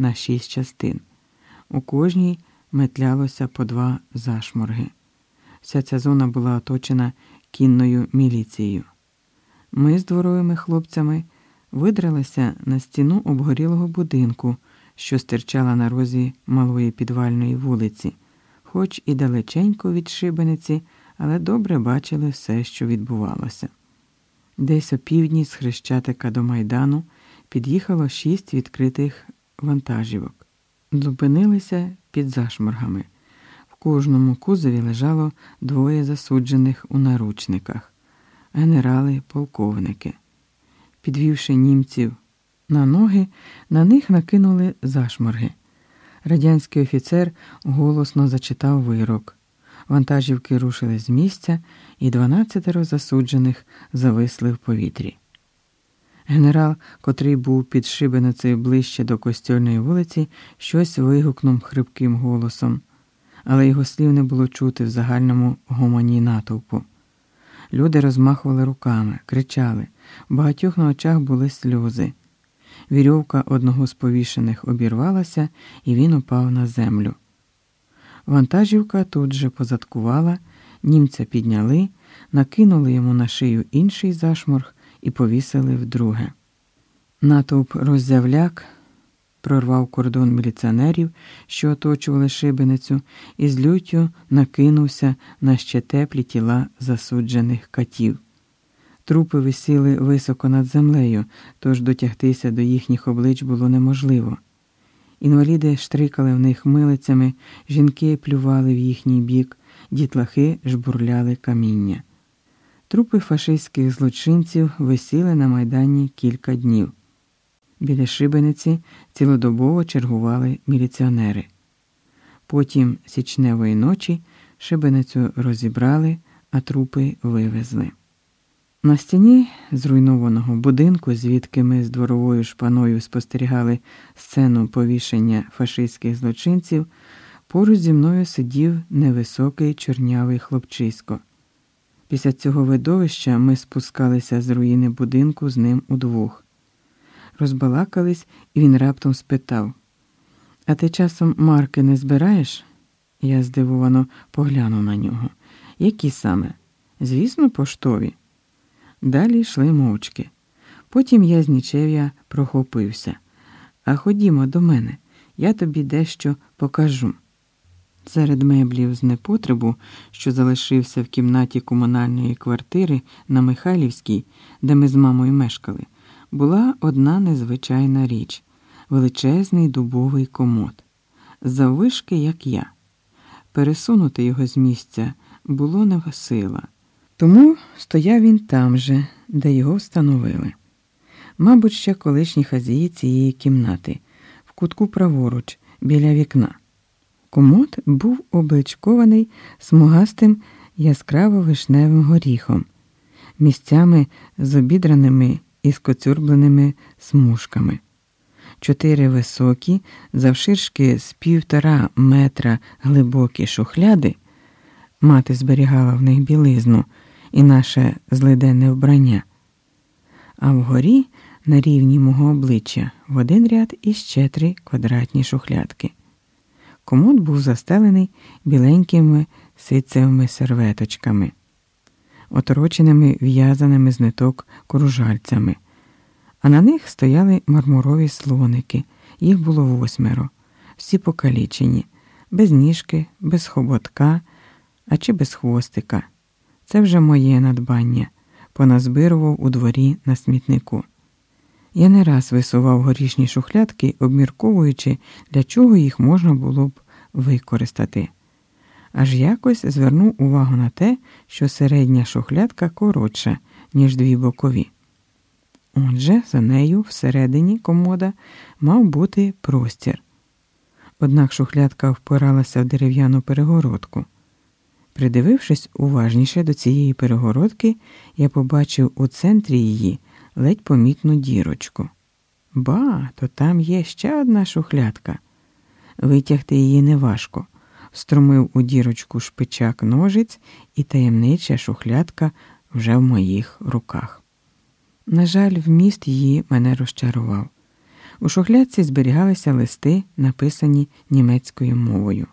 на шість частин. У кожній метлялося по два зашморги. Вся ця зона була оточена кінною міліцією. Ми з дворовими хлопцями видралися на стіну обгорілого будинку, що стирчала на розі малої підвальної вулиці, хоч і далеченько від шибениці, але добре бачили все, що відбувалося. Десь опівдні з Хрещатика до майдану під'їхало шість відкритих вантажівок. Зупинилися під зашморгами. В кожному кузові лежало двоє засуджених у наручниках генерали, полковники. Підвівши німців на ноги, на них накинули зашморги. Радянський офіцер голосно зачитав вирок. Вантажівки рушили з місця, і дванадцятеро засуджених зависли в повітрі. Генерал, котрий був під шибеницею ближче до костьольної вулиці, щось вигукнув хрипким голосом, але його слів не було чути в загальному гомоні натовпу. Люди розмахували руками, кричали, в багатьох на очах були сльози. Вірьовка одного з повішених обірвалася, і він упав на землю. Вантажівка тут же позадкувала, німця підняли, накинули йому на шию інший зашморг і повісили вдруге. Натовп роззявляк прорвав кордон міліціонерів, що оточували шибеницю, і з люттю накинувся на ще теплі тіла засуджених катів. Трупи висіли високо над землею, тож дотягтися до їхніх облич було неможливо. Інваліди штрикали в них милицями, жінки плювали в їхній бік, дітлахи жбурляли каміння. Трупи фашистських злочинців висіли на майдані кілька днів. Біля шибениці цілодобово чергували міліціонери. Потім січневої ночі шибеницю розібрали, а трупи вивезли. На стіні зруйнованого будинку, звідки ми з дворовою шпаною спостерігали сцену повішення фашистських злочинців, поруч зі мною сидів невисокий чорнявий хлопчисько. Після цього видовища ми спускалися з руїни будинку з ним удвох. Розбалакались, і він раптом спитав: А ти часом марки не збираєш? Я здивовано поглянув на нього. Які саме? Звісно, поштові. Далі йшли мовчки. Потім я з нічев'я прохопився. А ходімо до мене, я тобі дещо покажу. Серед меблів з непотребу, що залишився в кімнаті комунальної квартири на Михайлівській, де ми з мамою мешкали, була одна незвичайна річ величезний дубовий комод, заввишки, як я. Пересунути його з місця було не сила. Тому стояв він там же, де його встановили. Мабуть, ще колишні хазії цієї кімнати, в кутку праворуч, біля вікна. Комод був обличкований смугастим яскраво вишневим горіхом, місцями з обідраними і скоцюрбленими смужками. Чотири високі, завширшки з півтора метра глибокі шухляди. Мати зберігала в них білизну і наше злиденне вбрання. А вгорі, на рівні мого обличчя, в один ряд іще три квадратні шухлядки. Комод був застелений біленькими ситцевими серветочками, отороченими в'язаними з ниток кружальцями, а на них стояли мармурові слоники. Їх було восьмеро, всі покалічені, без ніжки, без хоботка, а чи без хвостика. Це вже моє надбання, поназбирував у дворі на смітнику. Я не раз висував горішні шухлядки, обмірковуючи, для чого їх можна було б використати. Аж якось звернув увагу на те, що середня шухлядка коротша, ніж дві бокові. Отже, за нею всередині комода мав бути простір. Однак шухлядка впиралася в дерев'яну перегородку. Придивившись уважніше до цієї перегородки, я побачив у центрі її ледь помітну дірочку. Ба, то там є ще одна шухлядка. Витягти її неважко. Струмив у дірочку шпичак ножиць, і таємнича шухлядка вже в моїх руках. На жаль, вміст її мене розчарував. У шухлядці зберігалися листи, написані німецькою мовою.